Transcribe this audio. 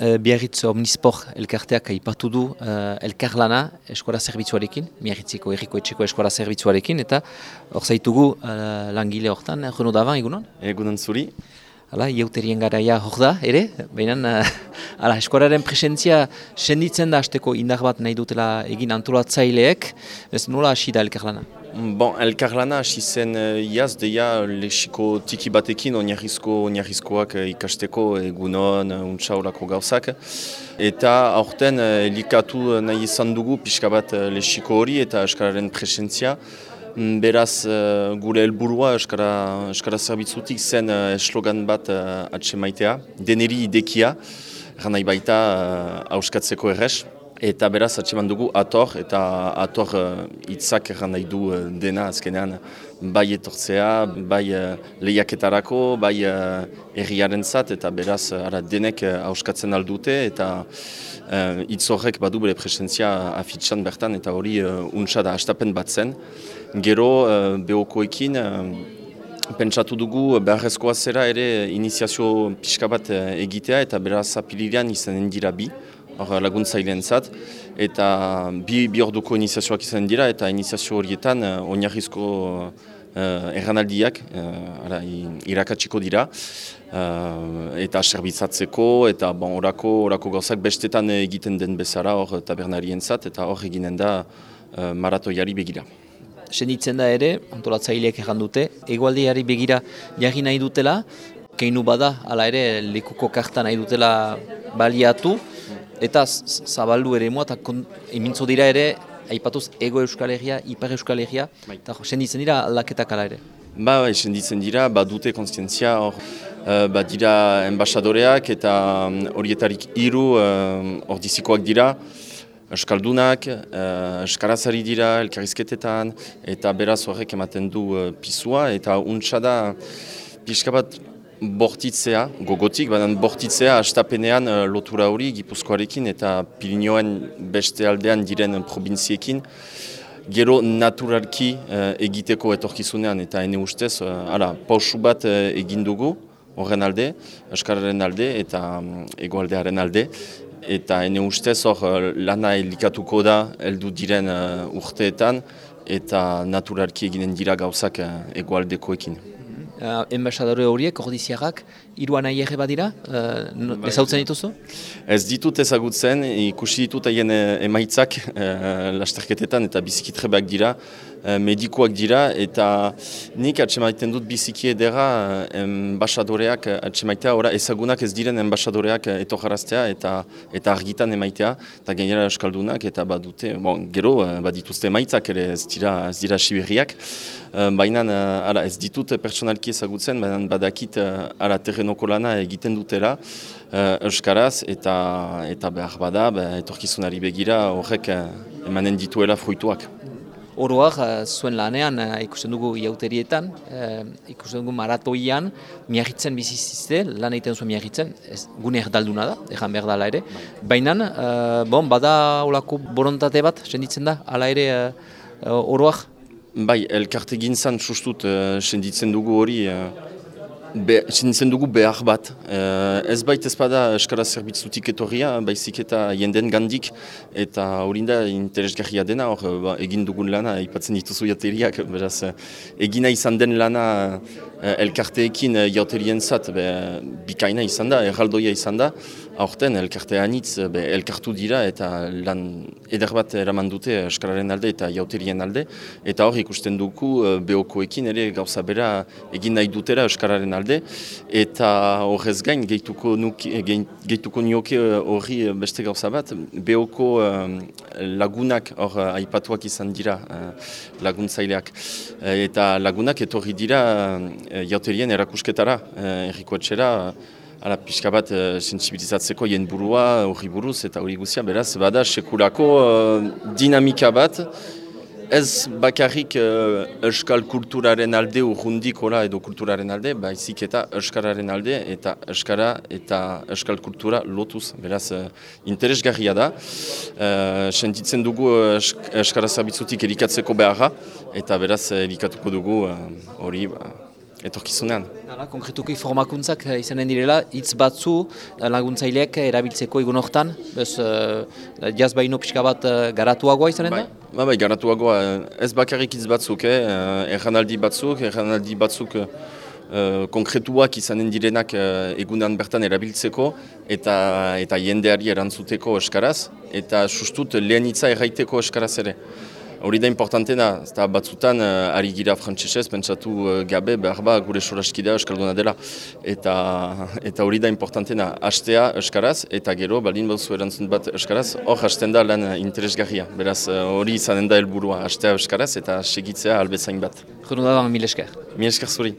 uh, Biarritz Omnisport elkarteak aipatu du uh, elkarlana eskora zerbitzuarekin, Biarritziko erriko etxeko eskora zerbitzuarekin, eta hor zaitugu uh, langile hortan, Reno Davan, egunon? Egunon zuri. Hala, iauterien garaia hor da, ere, baina uh, eskoraren presentzia senditzen da azteko indar bat nahi dutela egin antolatzaileek, ez nola hasi da elkarlana? Bon, elkarlana hasi zen uh, iaz deia lexiko tiki batekin oinarrizko oinarrizkoak uh, ikasteko egunon, uh, untsa horako gauzak. Eta aurten elikatu nahi izan dugu pixka bat lexiko hori eta eskararen presentzia. Mm, beraz, gure helburua eskara, eskara zerbitzutik zen eslogan bat atsemaitea. Deneri idekia, nahi baita uh, auskatzeko errez. Eta beraz, atseman dugu ator, eta ator hitzak uh, erran nahi du uh, dena azkenean bai etortzea, bai uh, lehiaketarako, bai uh, erriaren zat, eta beraz, uh, ara, denek uh, auskatzen aldute, eta uh, hitz horrek badu bere presentzia afitxan bertan, eta hori uh, untsa da astapen bat zen. Gero, uh, behokoekin, uh, pentsatu dugu beharrezkoa zera ere iniziazio pixka bat egitea, eta beraz apililean izanen dira bi hor laguntzailean zat, eta bi, bi orduko iniziazioak izan dira, eta iniziazio horietan uh, oinarrizko uh, erranaldiak uh, irakatsiko dira, uh, eta serbitzatzeko, eta bon, orako, orako gauzak bestetan egiten den bezala hor tabernarien zat, eta hor eginen da uh, maratoiari begira. Senditzen da ere, antolatzaileak errandute, egualdiari begira jarri nahi dutela, keinu bada, ala ere, lekuko karta nahi dutela baliatu, eta zabaldu ere mua, eta emintzo dira ere, aipatuz ego euskal herria, ipar euskal herria, bai. eta senditzen dira aldaketak ala ere. Ba, bai, senditzen dira, ba, dute konstientzia hor, uh, ba, dira embasadoreak eta um, horietarik hiru hor uh, dizikoak dira, Euskaldunak, uh, Euskarazari dira, elkarrizketetan, eta beraz horrek ematen du uh, pisua, eta untsa da, pixka bat bortitzea, gogotik, baina bortitzea astapenean uh, lotura hori Gipuzkoarekin eta Pirinioen beste aldean diren provinziekin gero naturalki uh, egiteko etorkizunean eta ene ustez, uh, ala, pausu bat egin dugu horren alde, Euskararen alde eta um, egoaldearen alde. Eta ene ustez hor lana elikatuko da heldu diren urteetan eta naturalki eginen dira gauzak egoaldekoekin uh, enbaixadore horiek, ordiziarrak, iruan nahi ere badira, uh, ezautzen dituzu? Ez ditut ezagutzen, ikusi ditut haien eh, emaitzak uh, lasterketetan eta bizikitrebeak dira, uh, medikoak dira, eta nik atsemaiten dut biziki edera enbaixadoreak atsemaitea, ora ezagunak ez diren enbaixadoreak etojaraztea eta eta argitan emaitea, eta gainera eskaldunak, eta badute, bon, gero badituzte emaitzak ere ez dira, ez dira siberriak, baina ez ditut pertsonalki ezagutzen, baina badakit uh, ala terrenoko lana egiten dutera uh, Euskaraz eta eta behar bada, etorkizunari begira horrek uh, emanen dituela fruituak. Oroak zuen lanean ikusten dugu iauterietan, ikusten dugu maratoian, miagitzen bizizizte, lan egiten zuen miagitzen, ez, gune erdalduna da, egan behar dala ere. Baina, bon, bada olako borontate bat, senditzen da, ala ere oroak Bai, elkarte gintzan sustut uh, senditzen dugu hori, uh, be, senditzen dugu behar bat. Uh, ez bait ez bada eskara zerbitzutik etorria, baizik eta jenden gandik, eta hori da interesgarria dena, hor ba, egin dugun lana, ipatzen dituzu jateriak, beraz, egina izan den lana uh, elkarteekin uh, jauterien zat, be, bikaina izan da, erraldoia izan da, aurten elkarte anitz elkartu dira eta lan eder bat eraman dute eskararen alde eta jauterien alde. Eta hor ikusten duku eh, behokoekin ere gauza bera egin nahi dutera eskararen alde. Eta horrez gain gehituko, gehituko nioke eh, horri beste gauza bat. Behoko eh, lagunak hor aipatuak izan dira laguntzaileak. Eta lagunak etorri dira jauterien erakusketara errikoetxera Hala, pixka bat, uh, sensibilizatzeko jen burua, hori buruz eta hori guzia, beraz, bada, sekulako uh, dinamika bat, ez bakarrik uh, euskal kulturaren alde, urrundik edo kulturaren alde, baizik eta euskararen alde, eta euskara eta euskal kultura lotuz, beraz, uh, interesgarria da. Uh, sentitzen dugu euskara zabitzutik erikatzeko beharra, eta beraz, erikatuko dugu hori, uh, etorkizunean. Hala, konkretuki formakuntzak eh, izanen direla, hitz batzu eh, laguntzaileak erabiltzeko egun hortan, bez, uh, jaz baino pixka bat uh, garatuagoa izanen da? Bai, ba, bai, garatuagoa, ez bakarrik hitz batzuk, eh? erranaldi batzuk, erranaldi batzuk uh, konkretuak izanen direnak uh, egunan bertan erabiltzeko eta eta jendeari erantzuteko eskaraz, eta sustut lehen hitza erraiteko eskaraz ere. Hori da importantena, eta batzutan uh, ari gira frantzesez, pentsatu uh, gabe, behar ba, gure soraskidea euskalduna dela. Eta eta hori da importantena, hastea euskaraz, eta gero, balin bauzu erantzun bat euskaraz, hor hasten da lan interesgarria. Beraz, hori uh, izanen da helburua, hastea euskaraz eta segitzea albezain bat. Jero da, mil esker. Mil esker zuri.